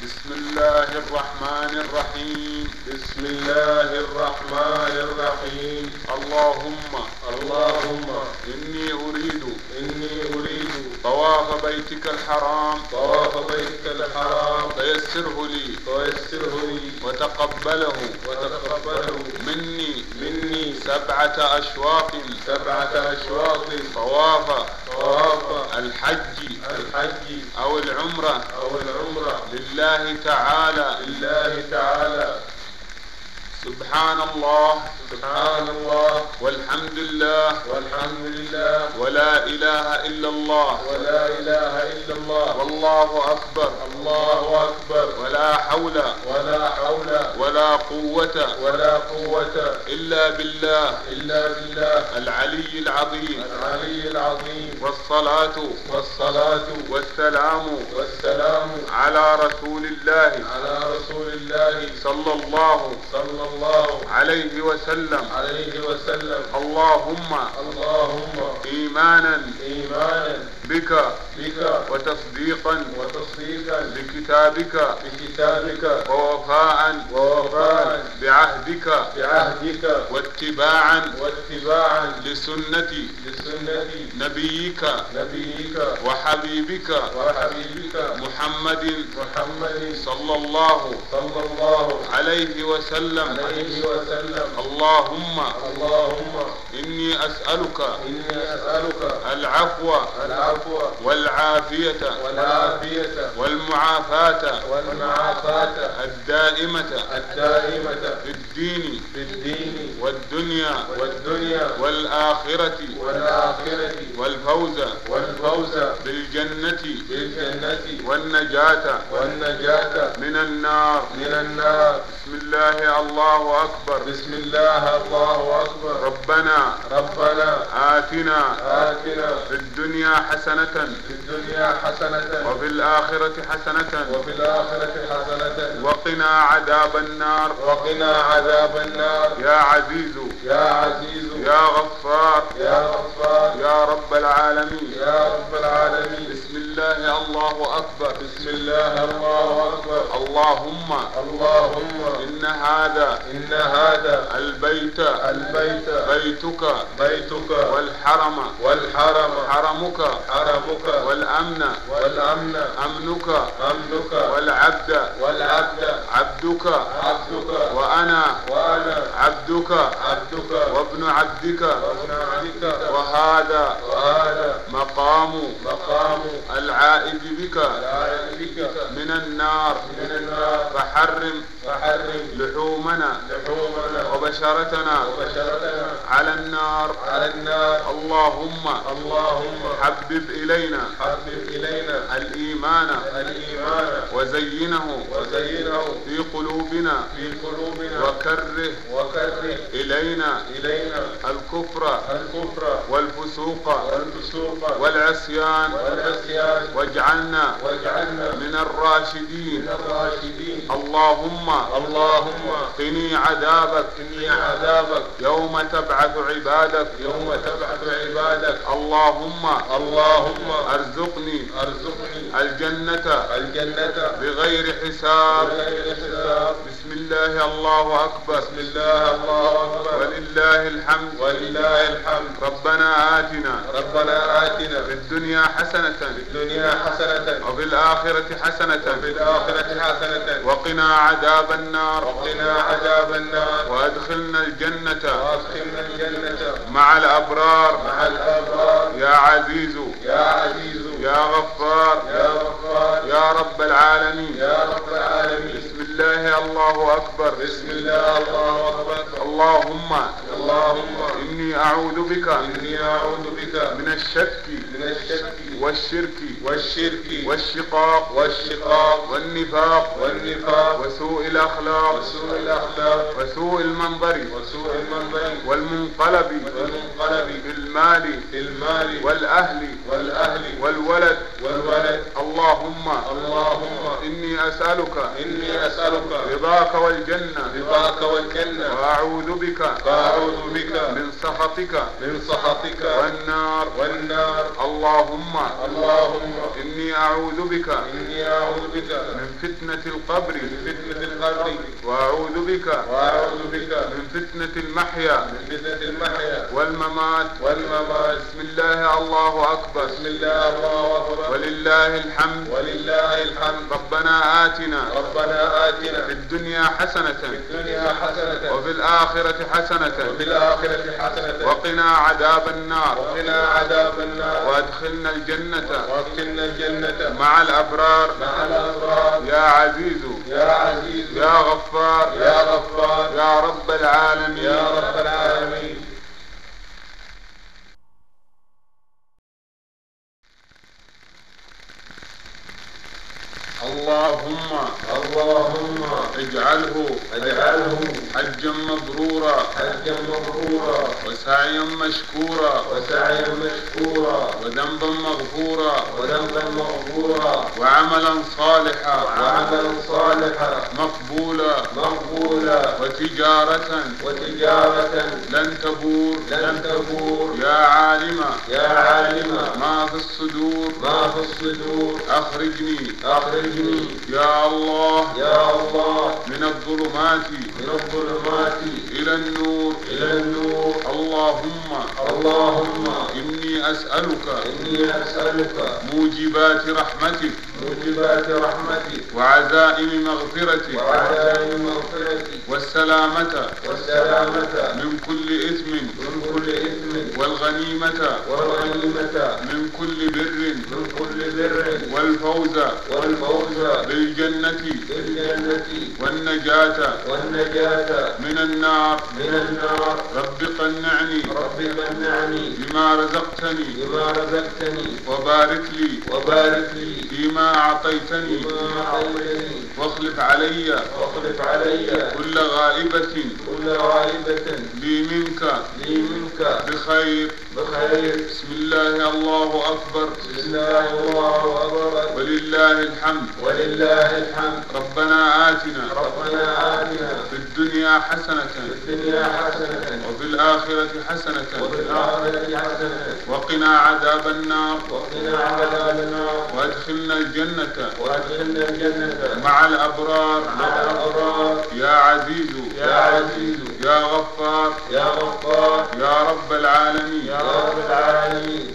بسم الله الرحمن الرحيم. بسم الله الرحمن الرحيم. اللهم اللهم. إني أريد إني أريد طواف بيتك الحرام. طواف بيتك الحرام. فيسره لي. فيسره لي. وتقبله. وتقبله. مني. مني. سبعة أشواط سبعة أشواط طواف. طواف. الحج. الحج. أو العمرة. أو العمرة. لله تعالى. لله تعالى. سبحان الله. سبحان الله والحمد لله والحمد لله ولا إله إلا الله ولا إله إلا الله والله أكبر الله أكبر ولا حول ولا حول ولا قوة ولا قوة إلا بالله إلا بالله العلي العظيم العلي العظيم والصلاة والصلاة والسلام والسلام على رسول الله على رسول الله صلى الله صلى الله عليه وسلم. عليه وسلم. اللهم اللهم إيمانا إيمانا بك بك وتصديقا وتصديقا بكتابك بكتابك ووفاء ووفاء بعهدك بعهدك واتباعا واتباعا لسنة لسنة نبيك نبيك وحبيبك وحبيبك محمد محمد صلى الله صلى الله عليه وسلم. عليه وسلم. اللهم اللهم إني أسألك إني أسألك العفو العفو والعافية والعافية والمعافاة والمعافاة الدائمة الدائمة في الدين في الدين والدنيا والدنيا والآخرة والآخرة والفوز والفوز بالجنة بالجنة والنجاة والنجاة من النار من النار. بسم الله الله أكبر بسم الله الله أكبر. ربنا ربنا آتنا آتنا في الدنيا حسنة في الدنيا حسنة وفي الآخرة حسنة وفي الآخرة حسنة وقنا عذاب النار. وقنا عذاب النار. يا عزيز. يا عزيز. يا غفار. يا غفار. يا رب العالمين. يا رب العالمين. بسم الله الله أكبر. بسم الله الله أكبر. اللهم اللهم إن هذا إن هذا البيت البيت بيتك بيتك والحرم والحرم حرمك حرمك والأمن. والأمن. أمنك. أمنك. والعبد. والعبد. عبدك. عبدك. وأنا. وأنا. عبدك. عبدك. وابن عبدك. وابن عبدك. وهذا. وهذا. مقام. مقام. العائد بك. العائد بك. من النار. من النار. فحرم. فحرم لحومنا لحومنا وبشرتنا وبشرتنا على النار. على النار. اللهم اللهم حبب إلينا حبب إلينا الإيمان الإيمان. وزينه وزينه في قلوبنا في قلوبنا. وكره وكره إلينا إلينا الكفر الكفر. والفسوق والفسوق. والعصيان. والعصيان. واجعلنا واجعلنا من الراشدين. من الراشدين. اللهم اللهم قني عذابك إني عذابك. يوم تبعث عبادك يوم تبعث عبادك. اللهم اللهم أرزقني أرزقني الجنة الجنة بغير حساب. بغير حساب. بسم الله الله أكبر. بسم الله الله أكبر. ولله الحمد. ولله الحمد. ربنا آتنا. ربنا آتنا. في الدنيا حسنة. في الدنيا حسنة. وفي الآخرة وفي حسنة الآخرة حسنة. وقنا عذاب النار. وقنا عذاب النار. وأدخلنا الجنة. وأدخلنا الجنة. مع الأبرار. مع الأبرار. يا عزيز. يا عزيز. يا غفار. يا غفار. يا رب العالمين. يا رب العالمين. بسم الله الله أكبر. بسم الله الله أكبر. إني أعوذ بك إني أعوذ بك من الشك من الشك والشرك والشرك والشقاق والشقاق والنفاق والنفاق وسوء الأخلاق وسوء الأخلاق وسوء المنظر وسوء المنظر والمنقلب والمنقلب في المال في المال والأهل والأهل والولد والولد. اللهم اللهم إني أسألك إني أسألك رضاك والجنة رضاك والجنة وأعوذ بك وأعوذ بك من سخطك من سخطك والنار والنار اللهم اللهم إني أعوذ بك إني أعوذ بك من فتنة القبر من فتنة القبر وأعوذ بك وأعوذ بك من فتنة المحيا من فتنة المحيا والممات والممات بسم الله الله أكبر بسم الله الله أكبر. ولله الحمد. ولله الحمد. ربنا آتنا. ربنا آتنا. في الدنيا حسنة. في الدنيا حسنة. وفي الآخرة حسنة. وفي الآخرة حسنة. وقنا عذاب النار. وقنا عذاب النار. وأدخلنا الجنة. وأدخلنا الجنة. مع الأبرار. مع الأبرار. يا عزيز. يا عزيز. يا غفار. يا غفار. يا رب العالمين. يا رب العالمين. اللهم اللهم اجعله اجعله حجا مبرورا حجا مبرورا وسعيا مشكورا وسعيا مشكورا وذنبا مغفورا وذنبا مغفورا وعملا صالحا وعملا صالحا مقبولا مقبولا وتجارة وتجارة لن تبور لن تبور يا عالما يا عالما ما في الصدور ما في الصدور أخرجني أخرجني يا الله يا الله. من الظلمات من الظلمات. إلى النور. إلى النور. اللهم. اللهم. إني أسألك إني أسألك موجبات رحمتك موجبات رحمتك وعزائم مغفرتك وعزائم مغفرتك والسلامة. والسلامة. من كل إثم. من كل إثم. والغنيمة. والغنيمة. من كل بر. من كل بر والفوز والفوز بالجنة بالجنة والنجاة والنجاة من النار. من النار. رب قنعني رب منعني بما رزقتني بما رزقتني وبارك لي وبارك لي فيما أعطيتني بما أعطيتني. واخلف علي واخلف علي كل غائبة كل غائبة لي منك لي منك بخير. بخير. بسم الله الله أكبر. بسم الله الله أكبر. ولله الحمد. ولله الحمد. ربنا آتنا. ربنا آتنا. في الدنيا حسنة. في الدنيا حسنة. وفي الآخرة حسنة. وفي الآخرة حسنة. وقنا عذاب النار. وقنا عذاب النار. وأدخلنا الجنة. وأدخلنا الجنة. مع الأبرار. مع الأبرار. يا عزيز. يا عزيز. يا غفار. يا غفار. يا رب العالمين. يا رب العالمين.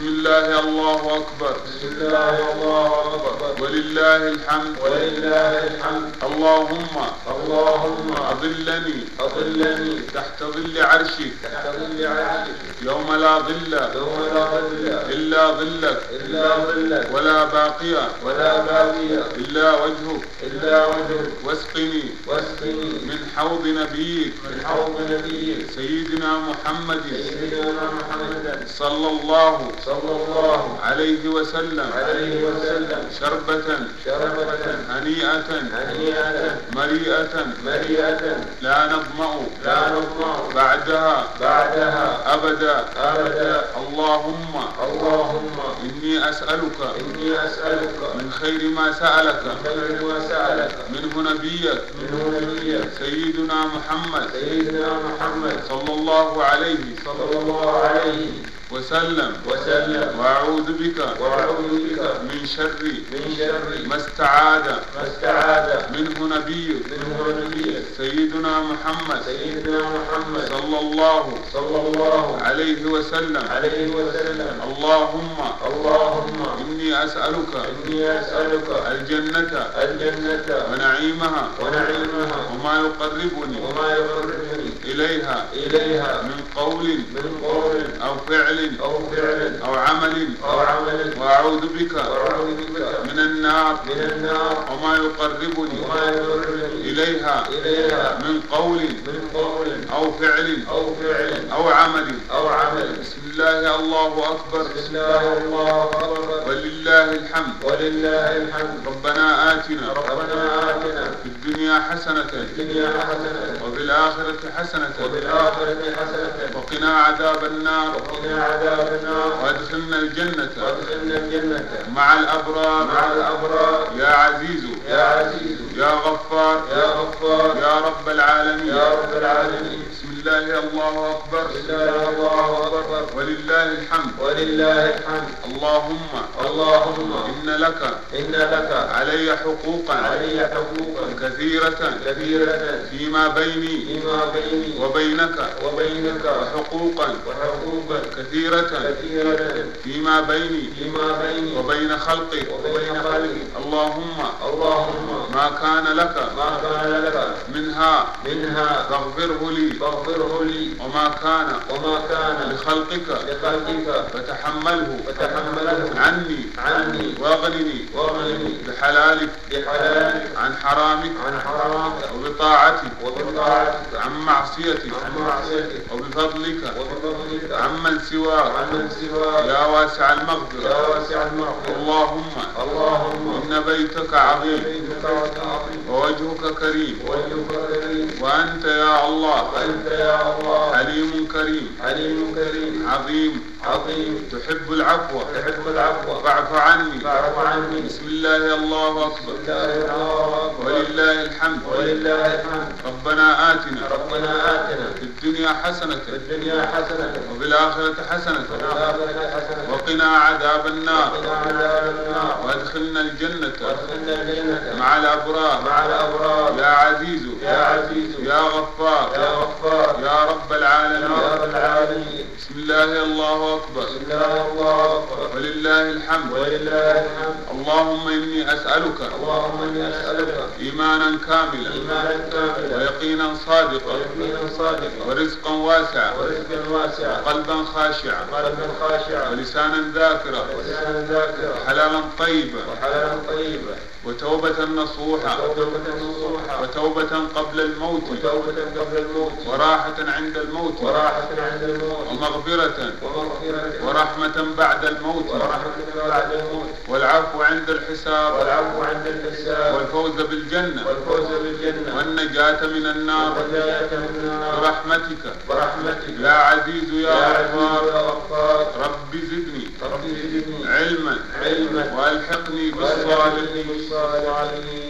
بسم الله الله أكبر. بسم الله الله أكبر. ولله الحمد. ولله الحمد. اللهم اللهم أظلني. أظلني. تحت ظل عرشك تحت ظل عرشك يوم لا ظل يوم لا ظل إلا ظلك إلا ظلك ولا باقي ولا باقي إلا وجهك إلا وجهك واسقني واسقني من حوض نبيك من حوض نبيك سيدنا محمد سيدنا محمد صلى الله صلى الله عليه وسلم عليه وسلم شربة شربة هنيئة هنيئة مريئة مريئة لا نظمأ لا نطمع بعدها بعدها أبدا أبدا اللهم اللهم إني أسألك إني أسألك من خير ما سألك خير ما سألك. منه نبيك منه نبيك. سيدنا محمد سيدنا محمد. صلى الله عليه صلى الله عليه وسلم. وسلم. وأعوذ بك وأعوذ بك. من شر من شر ما استعاذ ما استعاذ. منه نبيك منه نبيك. سيدنا محمد سيدنا محمد. صلى الله صلى الله عليه وسلم. عليه وسلم. اللهم اللهم إني أسألك إني أسألك الجنة الجنة ونعيمها ونعيمها وما يقربني وما يقربني إليها إليها من قول من قول أو فعل أو فعل أو عمل أو عمل. وأعوذ بك وأعوذ بك من النار من النار. وما يقربني وما يقربني إليها إليها. من قول من قول. أو فعل أو فعل. أو عمل. أو عمل. بسم الله الله أكبر. بسم الله الله أكبر. ولله الحمد. ولله الحمد. ربنا آتنا. ربنا آتنا. في الدنيا حسنة. في الدنيا حسنة. وفي الآخرة حسنة. وفي الآخرة حسنة. وقنا عذاب النار. وقنا عذاب النار. وادخلنا الجنة. وادخلنا الجنة. مع الأبرار. مع الأبرار. يا عزيز. يا عزيز. يا غفار. يا غفار. يا رب العالمين. بسم الله أكبر. بسم الله أكبر. ولله الحمد. ولله الحمد. اللهم. اللهم. إن لك. إن لك. علي حقوقا. علي حقوقا. كثيرة. كثيرة. فيما بيني. فيما بيني. وبينك. وبينك. وحقوقا. وحقوقا. كثيرة. كثيرة. فيما بيني. فيما بيني. وبين خلقك وبين خلقي. اللهم. اللهم. ما كان لك ما كان لك منها منها فاغفره لي. فاغفره لي. وما كان وما كان لخلقك لخلقك فتحمله. فتحمله عني. عني. واغنني. واغنني. بحلالك. بحلالك. عن حرامك. عن حرامك. وبطاعتك. وبطاعتك. عن معصيتك. عن معصيتك. وبفضلك. وبفضلك. عمن سواك. عمن سواك. يا واسع يا المغفرة واسع المغفرة. اللهم اللهم إن بيتك عظيم. ووجهك كريم. وأنت يا الله حليم كريم. عظيم. عظيم تحب العفو. فاعف عني. بسم الله الله أكبر. ولله الحمد ولله الحمد. ربنا آتنا في الدنيا حسنة وفي الآخرة حسنة. وقنا عذاب النار. وادخلنا الجنة. وادخلنا الجنة. مع الأبرار. مع الأبرار. يا عزيز. يا عزيز. يا غفار. يا غفار. يا رب يا العالمين رب العالمين. بسم الله الله أكبر. بسم الله أكبر. ولله الحمد. ولله الحمد. اللهم إني أسألك اللهم إني أسألك إيمانا كاملا إيمانا كاملا ويقينا صادقا ويقينا صادقا ورزقا واسعا ورزقا واسعا وقلبا خاشعا قلبا خاشعا ولسانا ذاكرا ولسانا ذاكرا حلالا طيبا وحلالا طيبا وتوبة نصوحا وتوبة قبل الموت وتوبة قبل الموت وراحة عند الموت وراحة عند الموت ومغفرة ومغفرة ورحمة بعد الموت. والعفو عند الحساب. والفوز بالجنة. والنجاة من النار. برحمتك. يا عزيز يا غفار. رب زدني. علما. بالصالحين بالصالحين.